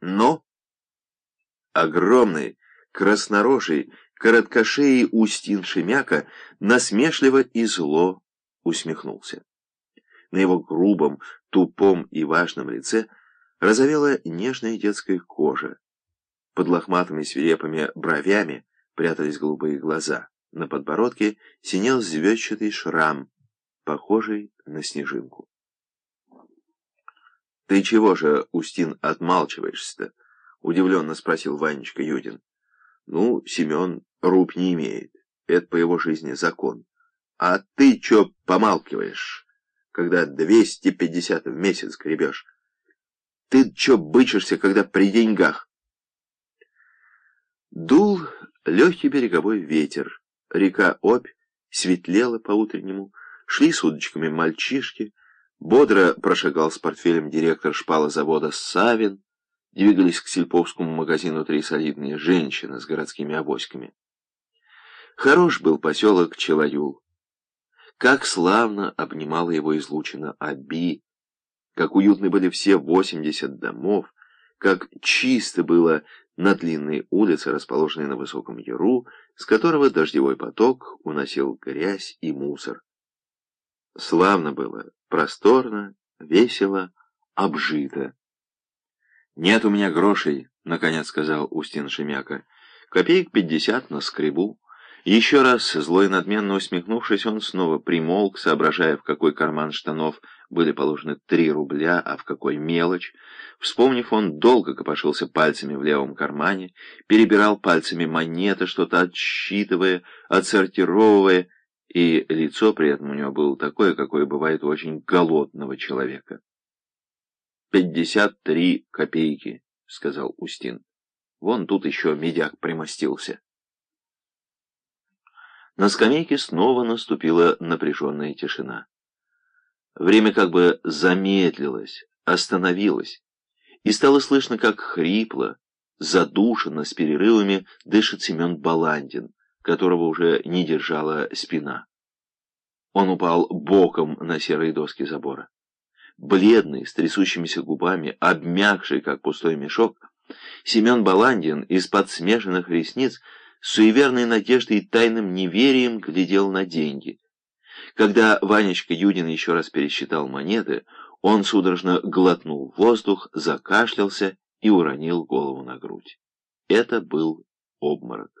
Но огромный, краснорожий, короткошеий Устин Шемяка насмешливо и зло усмехнулся. На его грубом, тупом и важном лице розовела нежная детская кожа. Под лохматыми свирепыми бровями прятались голубые глаза. На подбородке синел звездчатый шрам, похожий на снежинку. «Ты чего же, Устин, отмалчиваешься-то?» — удивленно спросил Ванечка Юдин. «Ну, Семен руб не имеет. Это по его жизни закон. А ты чё помалкиваешь, когда двести пятьдесят в месяц гребешь? Ты чё бычишься, когда при деньгах?» Дул легкий береговой ветер. Река Обь светлела по-утреннему, шли с удочками мальчишки, Бодро прошагал с портфелем директор шпалозавода Савин. Двигались к сельповскому магазину три солидные женщины с городскими авоськами. Хорош был поселок Челаюл. Как славно обнимала его излучина Аби, как уютны были все восемьдесят домов, как чисто было на длинной улице, расположенной на высоком яру, с которого дождевой поток уносил грязь и мусор. Славно было, просторно, весело, обжито. «Нет у меня грошей», — наконец сказал Устин Шемяка. «Копеек пятьдесят на скребу». Еще раз, злой надменно усмехнувшись, он снова примолк, соображая, в какой карман штанов были положены три рубля, а в какой мелочь. Вспомнив, он долго копошился пальцами в левом кармане, перебирал пальцами монеты, что-то отсчитывая, отсортировывая, и лицо при этом у него было такое, какое бывает у очень голодного человека. «Пятьдесят три копейки», — сказал Устин. «Вон тут еще медяк примостился». На скамейке снова наступила напряженная тишина. Время как бы замедлилось, остановилось, и стало слышно, как хрипло, задушенно, с перерывами дышит Семен Баландин, которого уже не держала спина. Он упал боком на серые доски забора. Бледный, с трясущимися губами, обмякший, как пустой мешок, Семен Баландин из-под смеженных ресниц с суеверной надеждой и тайным неверием глядел на деньги. Когда Ванечка Юдин еще раз пересчитал монеты, он судорожно глотнул воздух, закашлялся и уронил голову на грудь. Это был обморок.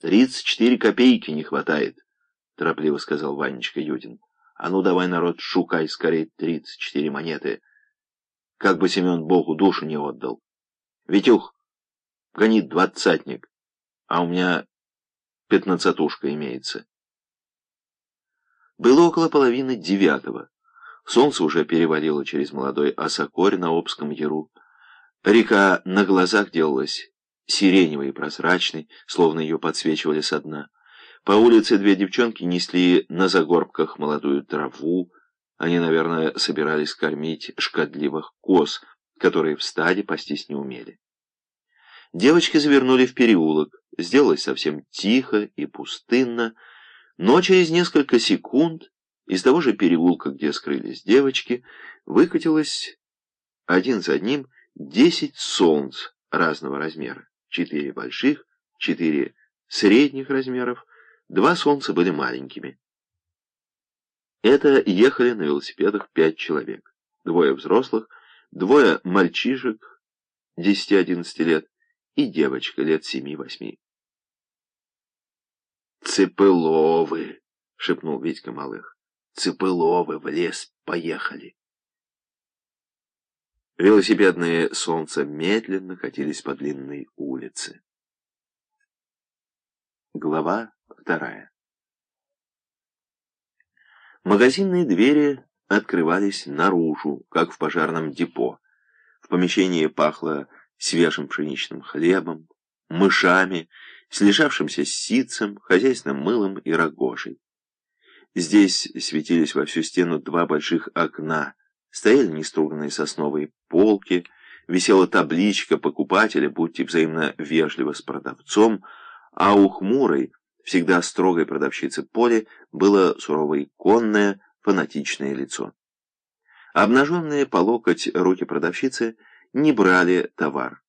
«Тридцать четыре копейки не хватает», — торопливо сказал Ванечка Юдин. «А ну давай, народ, шукай скорее тридцать четыре монеты. Как бы Семен Богу душу не отдал. Витюх, гони двадцатник, а у меня пятнадцатушка имеется». Было около половины девятого. Солнце уже перевалило через молодой осокорь на Обском яру. Река на глазах делалась сиреневой и прозрачной, словно ее подсвечивали со дна. По улице две девчонки несли на загорбках молодую траву. Они, наверное, собирались кормить шкодливых коз, которые в стаде пастись не умели. Девочки завернули в переулок. Сделалось совсем тихо и пустынно, но через несколько секунд из того же переулка, где скрылись девочки, выкатилось один за одним десять солнц разного размера четыре больших, четыре средних размеров, два солнца были маленькими. Это ехали на велосипедах пять человек. Двое взрослых, двое мальчишек 10-11 лет и девочка лет 7-8. «Цепыловы!» — шепнул Витька Малых. «Цепыловы в лес поехали!» Велосипедные солнца медленно катились по длинной улице. Глава вторая Магазинные двери открывались наружу, как в пожарном депо. В помещении пахло свежим пшеничным хлебом, мышами, слежавшимся ситцем, хозяйственным мылом и рогожей. Здесь светились во всю стену два больших окна — Стояли неструганные сосновые полки, висела табличка «Покупатели, будьте взаимно вежливы с продавцом», а у хмурой, всегда строгой продавщицы Поли, было суровое конное, фанатичное лицо. Обнаженные по локоть руки продавщицы не брали товар.